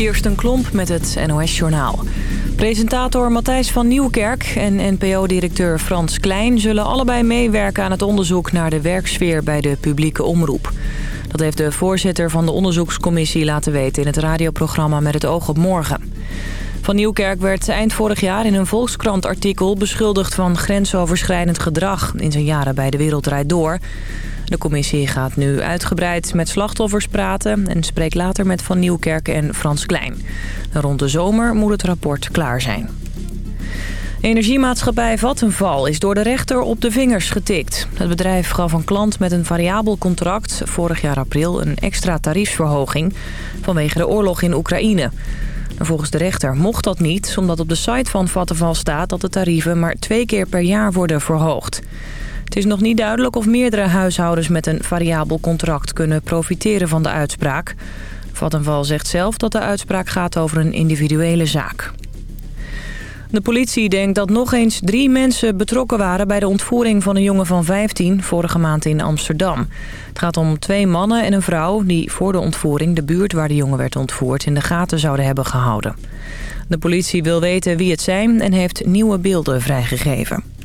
Kirsten Klomp met het NOS-journaal. Presentator Matthijs van Nieuwkerk en NPO-directeur Frans Klein... zullen allebei meewerken aan het onderzoek naar de werksfeer bij de publieke omroep. Dat heeft de voorzitter van de onderzoekscommissie laten weten... in het radioprogramma Met het oog op morgen. Van Nieuwkerk werd eind vorig jaar in een Volkskrant-artikel... beschuldigd van grensoverschrijdend gedrag in zijn jaren bij De Wereld Door... De commissie gaat nu uitgebreid met slachtoffers praten... en spreekt later met Van Nieuwkerk en Frans Klein. Rond de zomer moet het rapport klaar zijn. Energiemaatschappij Vattenval is door de rechter op de vingers getikt. Het bedrijf gaf een klant met een variabel contract vorig jaar april een extra tariefsverhoging vanwege de oorlog in Oekraïne. volgens de rechter mocht dat niet, omdat op de site van Vattenval staat dat de tarieven maar twee keer per jaar worden verhoogd. Het is nog niet duidelijk of meerdere huishoudens met een variabel contract kunnen profiteren van de uitspraak. Vattenval zegt zelf dat de uitspraak gaat over een individuele zaak. De politie denkt dat nog eens drie mensen betrokken waren... bij de ontvoering van een jongen van 15 vorige maand in Amsterdam. Het gaat om twee mannen en een vrouw... die voor de ontvoering de buurt waar de jongen werd ontvoerd... in de gaten zouden hebben gehouden. De politie wil weten wie het zijn en heeft nieuwe beelden vrijgegeven.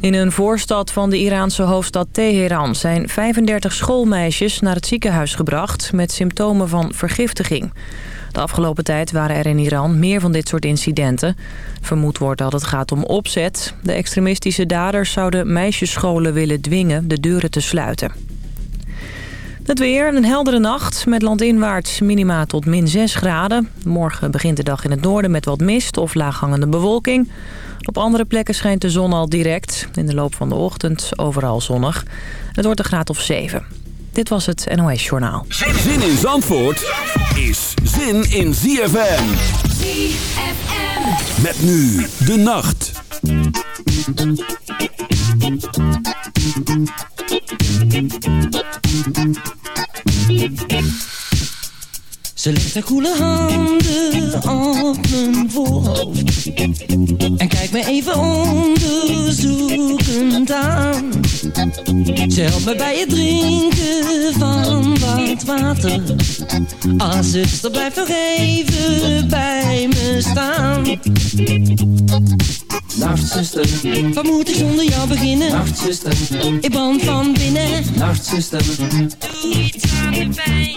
In een voorstad van de Iraanse hoofdstad Teheran zijn 35 schoolmeisjes naar het ziekenhuis gebracht met symptomen van vergiftiging. De afgelopen tijd waren er in Iran meer van dit soort incidenten. Vermoed wordt dat het gaat om opzet. De extremistische daders zouden meisjesscholen willen dwingen de deuren te sluiten. Het weer, een heldere nacht met landinwaarts minima tot min 6 graden. Morgen begint de dag in het noorden met wat mist of laaghangende bewolking. Op andere plekken schijnt de zon al direct. In de loop van de ochtend overal zonnig. Het wordt een graad of 7. Dit was het NOS Journaal. Zin in Zandvoort is zin in ZFM. ZFM. Met nu de nacht. Thank ze legt haar koele handen op mijn voorhoofd. En kijkt me even onderzoekend aan. Ze helpt me bij het drinken van wat water. Ah zuster blijf nog even bij me staan. Nacht zuster, Wat moet ik zonder jou beginnen? nacht zuster, Ik brand van binnen. nacht zuster, Doe iets aan de pijn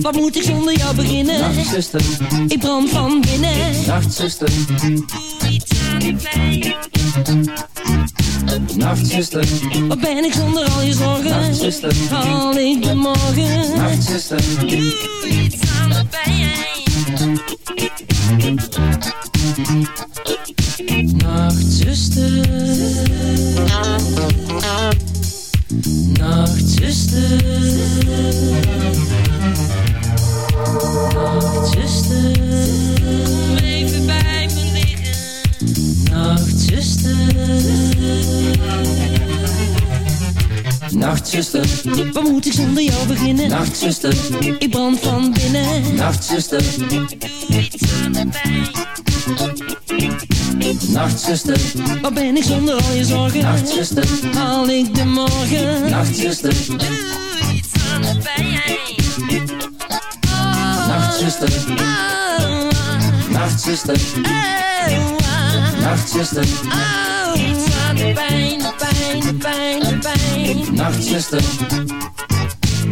Wat moet ik zonder jou beginnen? nacht zuster, Ik brand van binnen nacht zuster, Doe iets aan de pijn nacht zuster, Wat ben ik zonder al je zorgen? nacht zuster, Haal ik de morgen? nacht zuster, zonder jou beginnen. Nachtzuster, ik brand van binnen. Nachtzuster, doe iets aan de pijn. Nachtzuster, waar ben ik zonder al je zorgen? Nachtzuster, haal ik de morgen? Nachtzuster, doe iets aan de pijn. Nachtzuster. Nachtzuster. Nachtzuster, oh. aan de pijn, de pijn, de pijn. Nachtzuster.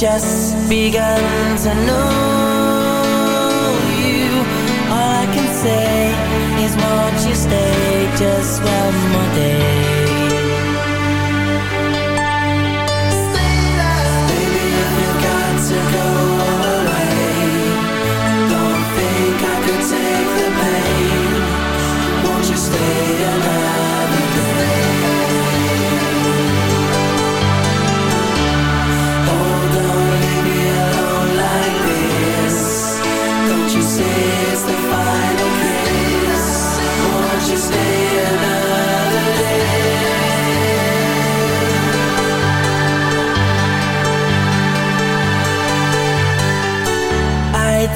just begun to know.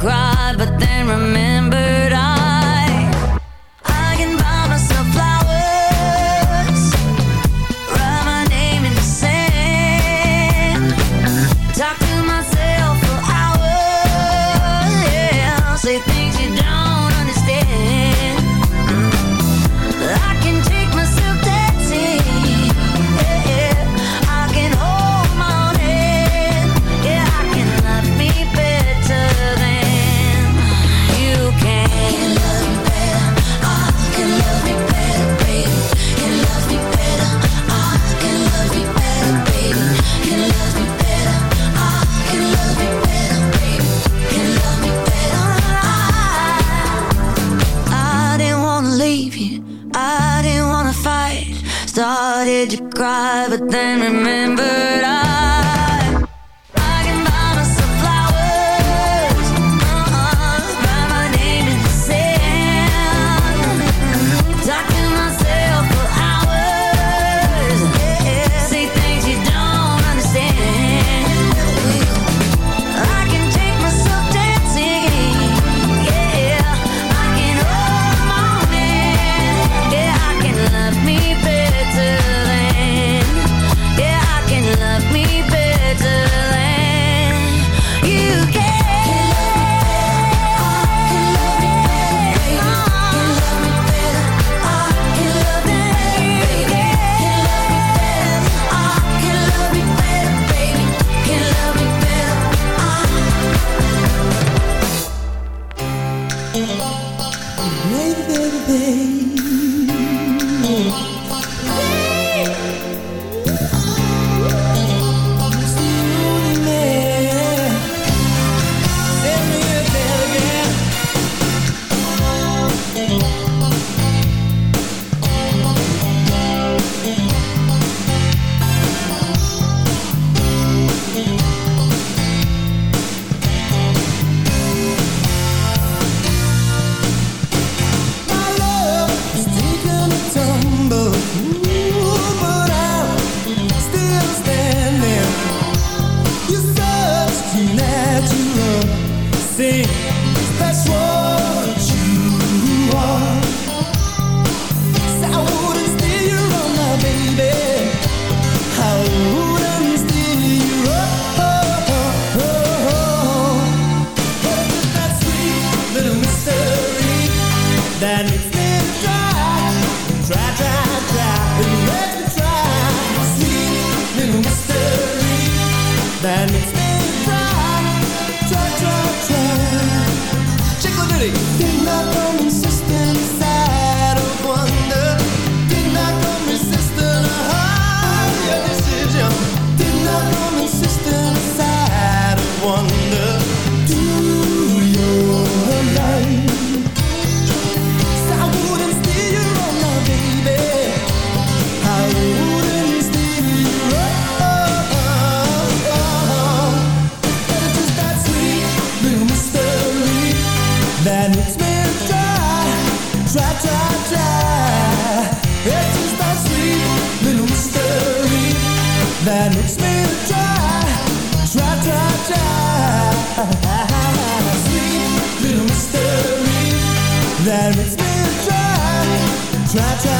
cry, but then remember. Try, try,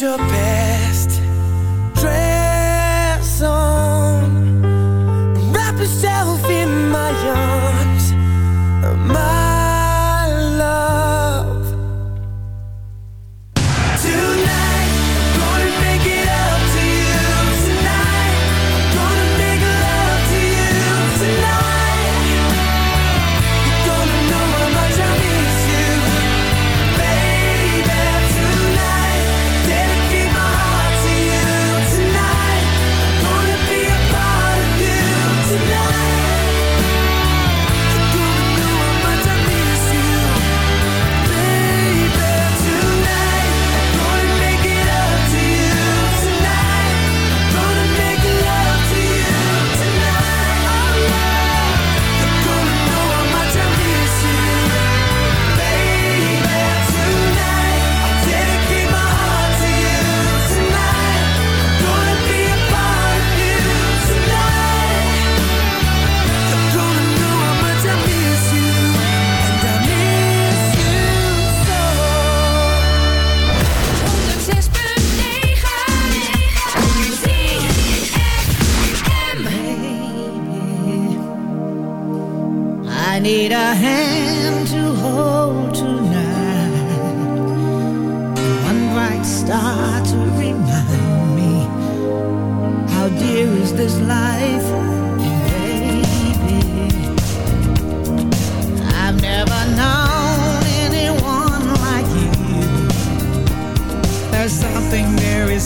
your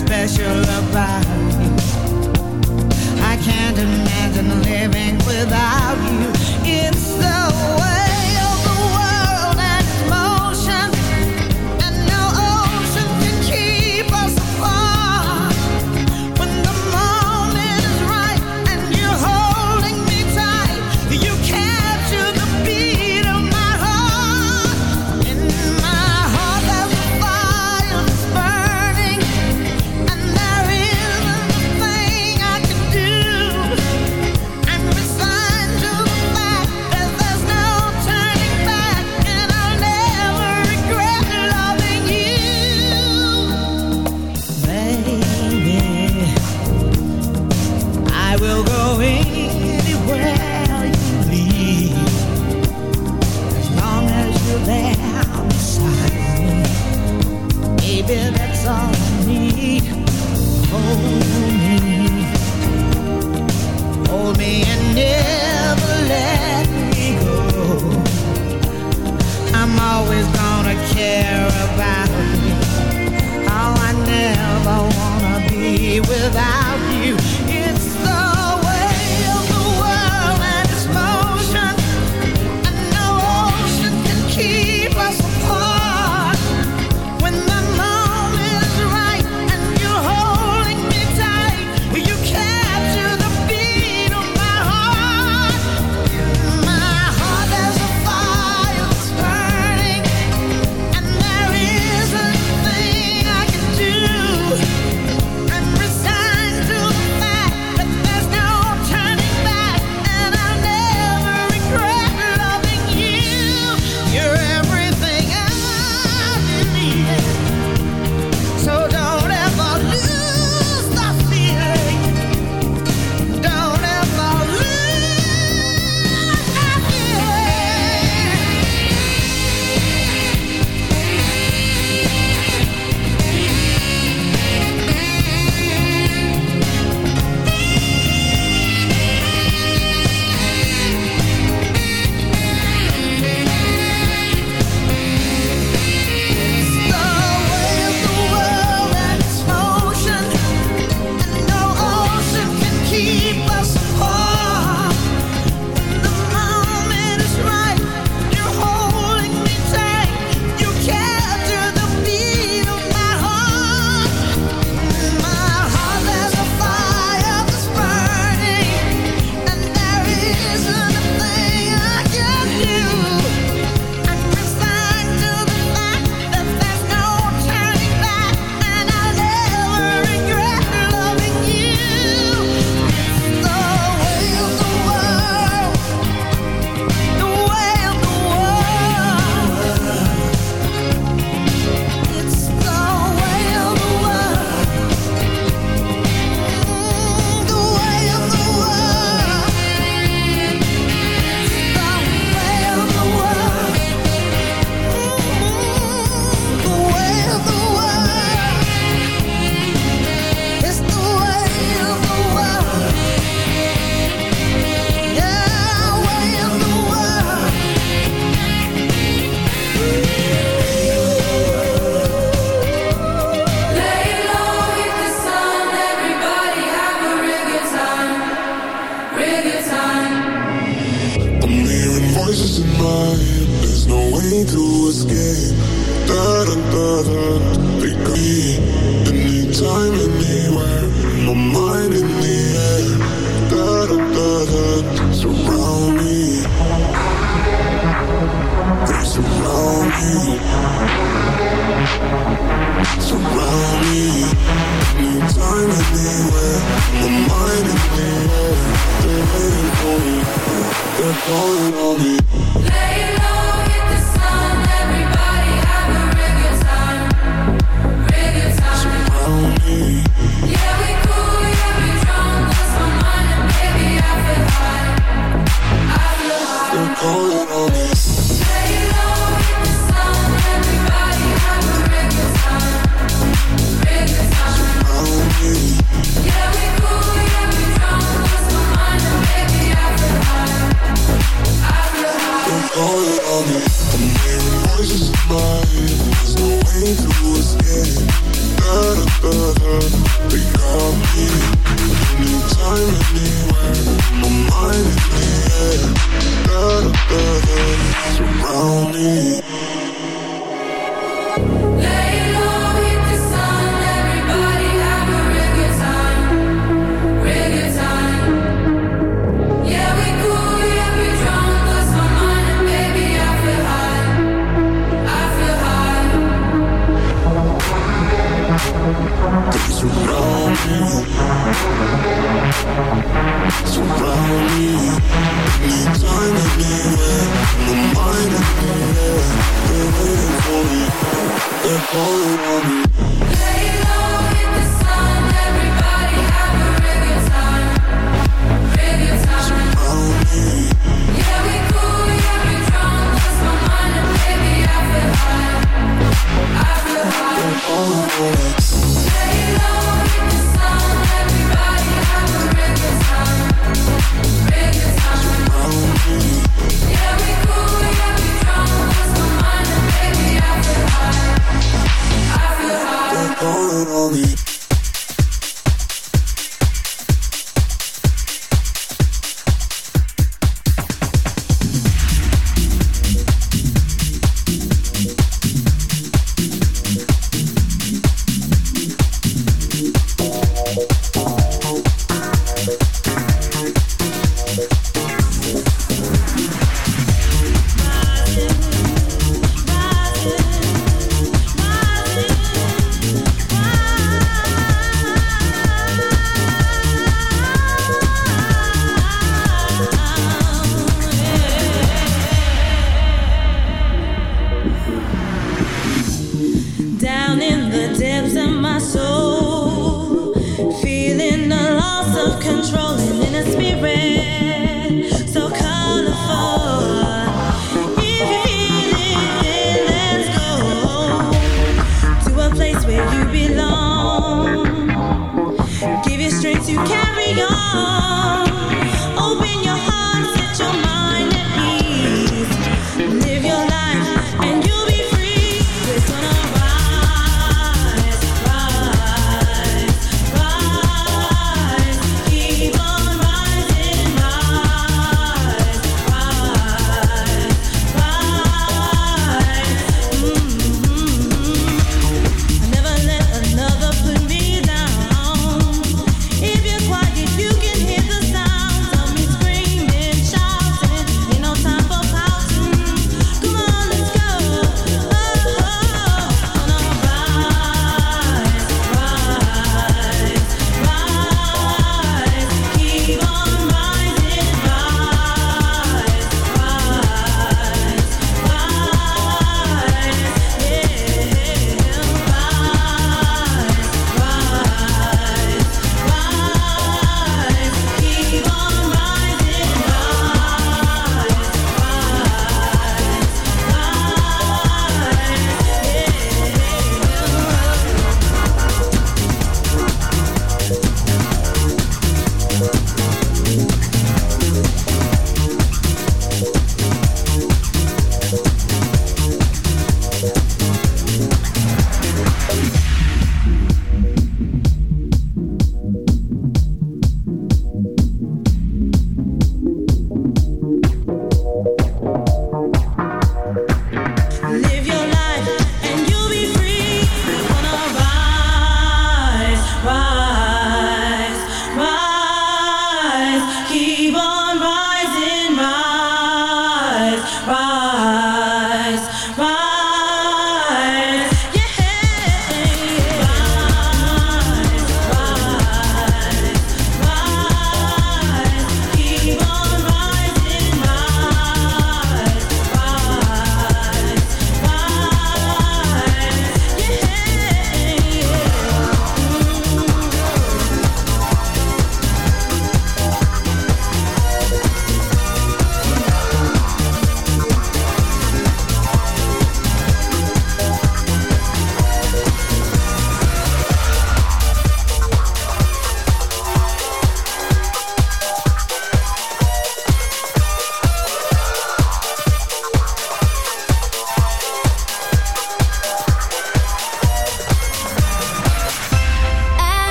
special about you. I can't imagine living without going on me.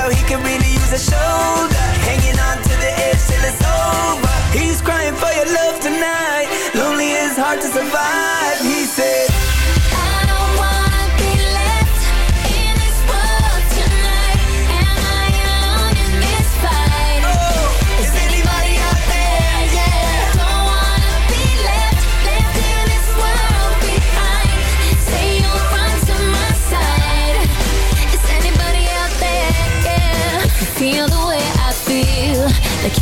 Now, he could really use a shoulder, hanging on to the edge till it's over. He's crying for your love tonight. Lonely is hard to survive. He said.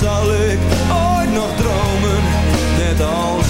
Zal ik ooit nog dromen, net als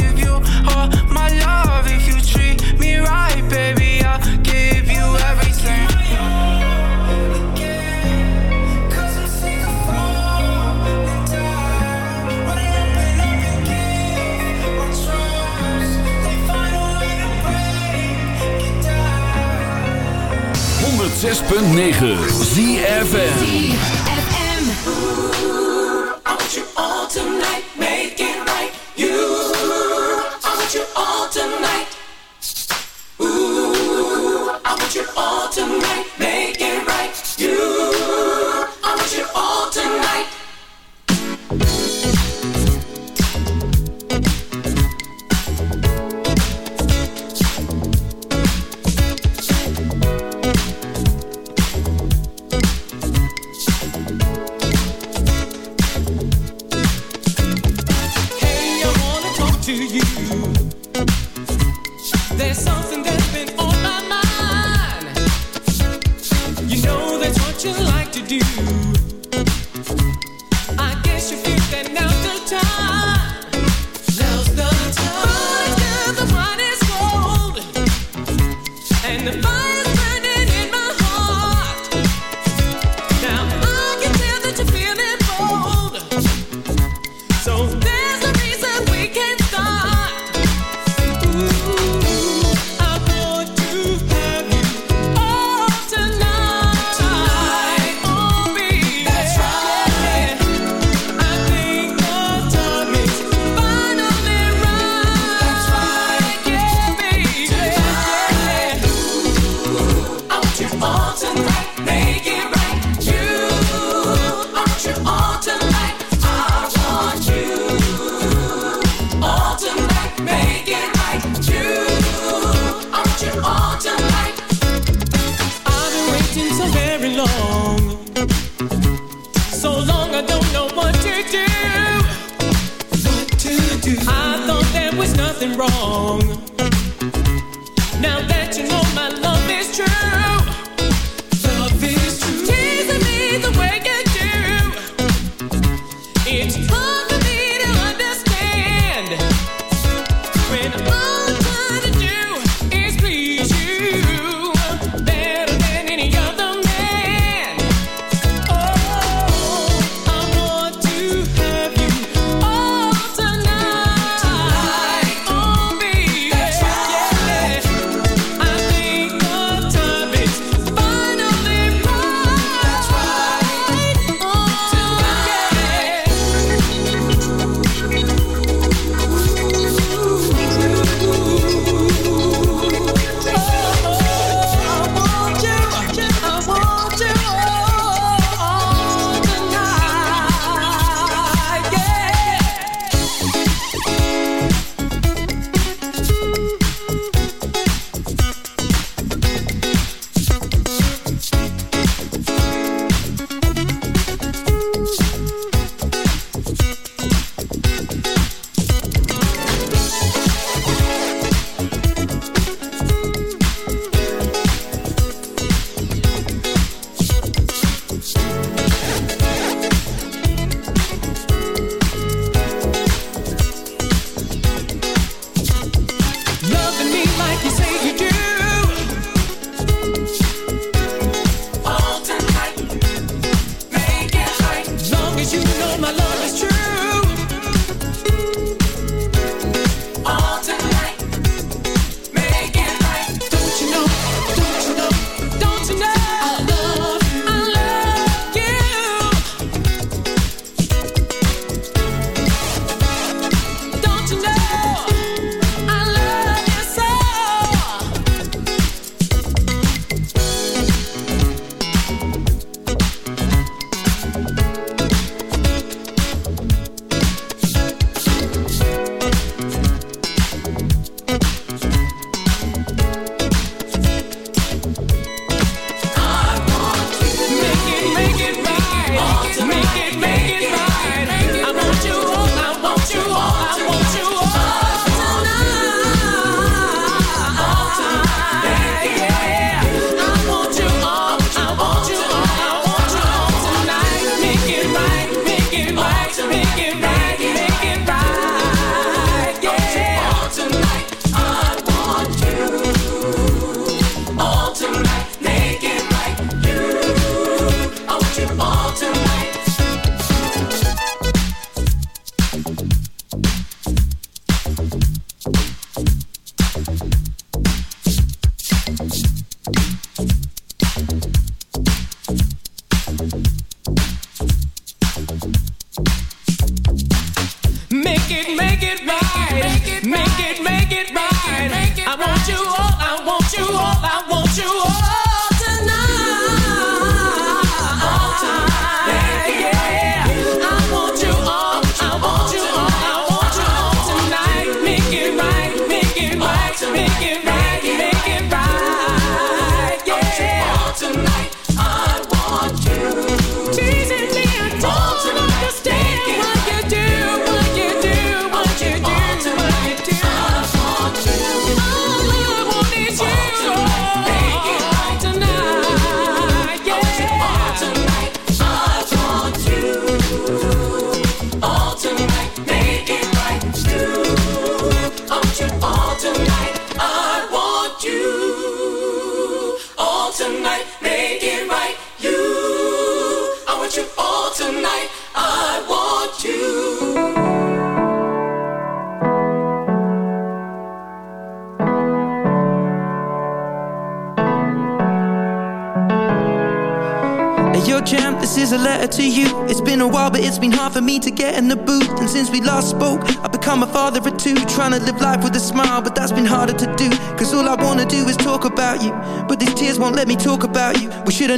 6.9 ZFN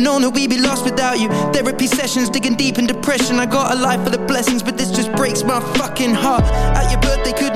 known that we'd be lost without you. Therapy sessions, digging deep in depression. I got a life full of blessings, but this just breaks my fucking heart. At your birthday,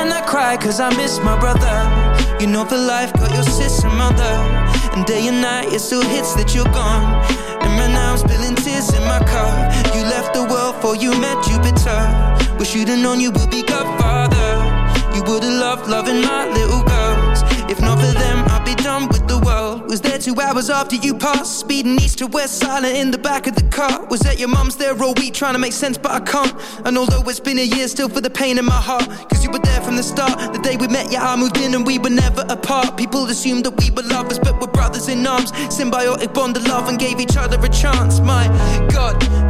and I cry cause I miss my brother. You know for life got your sister mother. And day and night it still hits that you're gone. And right now I'm spilling tears in my car. You left the world for you met Jupiter. Wish you'd have known you would be godfather. You would have loved loving my little girls. If not for them, be done with the world. Was there two hours after you passed, speeding east to west, silent in the back of the car. Was at your mum's there all week trying to make sense, but I can't. And although it's been a year, still for the pain in my heart. Cause you were there from the start. The day we met, yeah, I moved in and we were never apart. People assumed that we were lovers, but we're brothers in arms. Symbiotic bond of love and gave each other a chance. My God.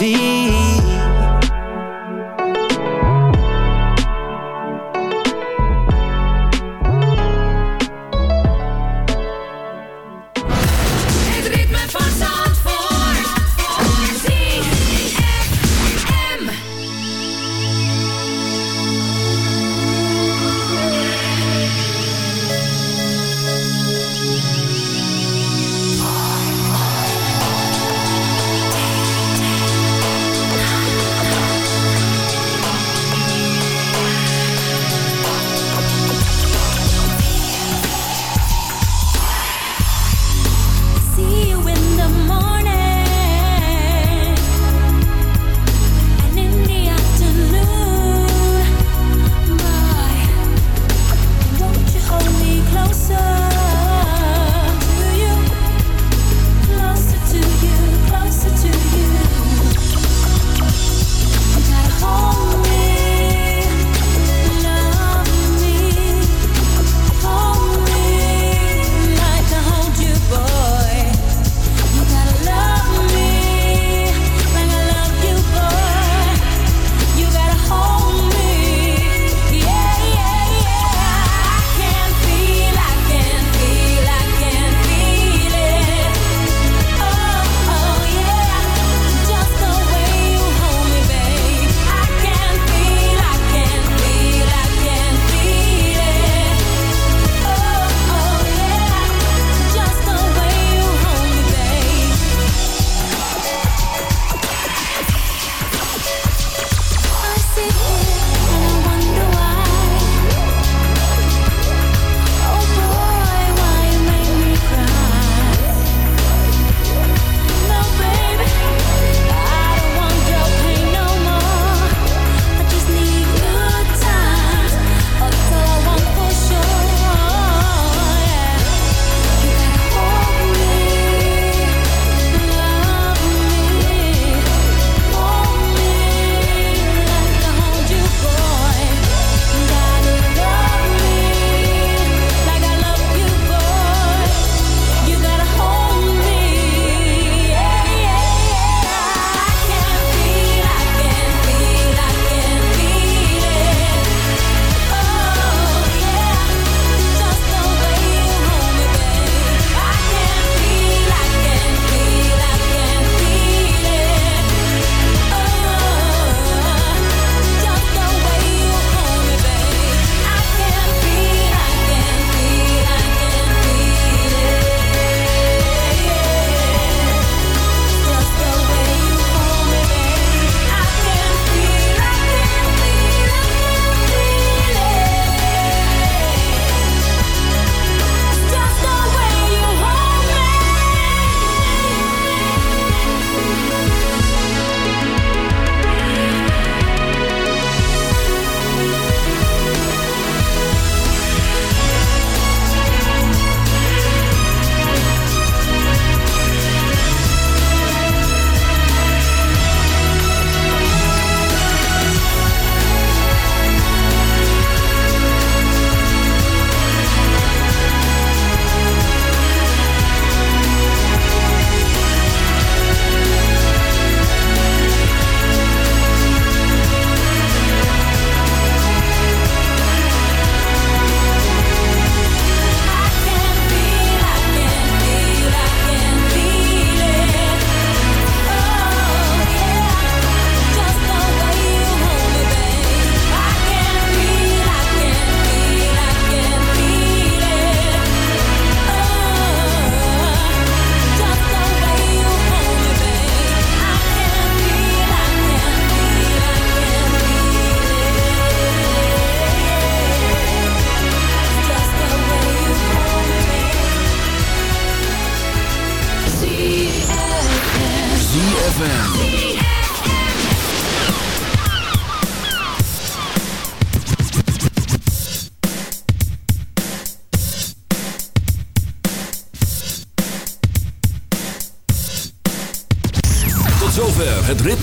vi.